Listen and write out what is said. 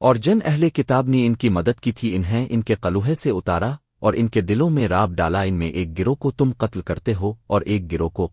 اور جن اہل کتاب نے ان کی مدد کی تھی انہیں ان کے قلوہے سے اتارا اور ان کے دلوں میں راب ڈالا ان میں ایک گروہ کو تم قتل کرتے ہو اور ایک گروہ کو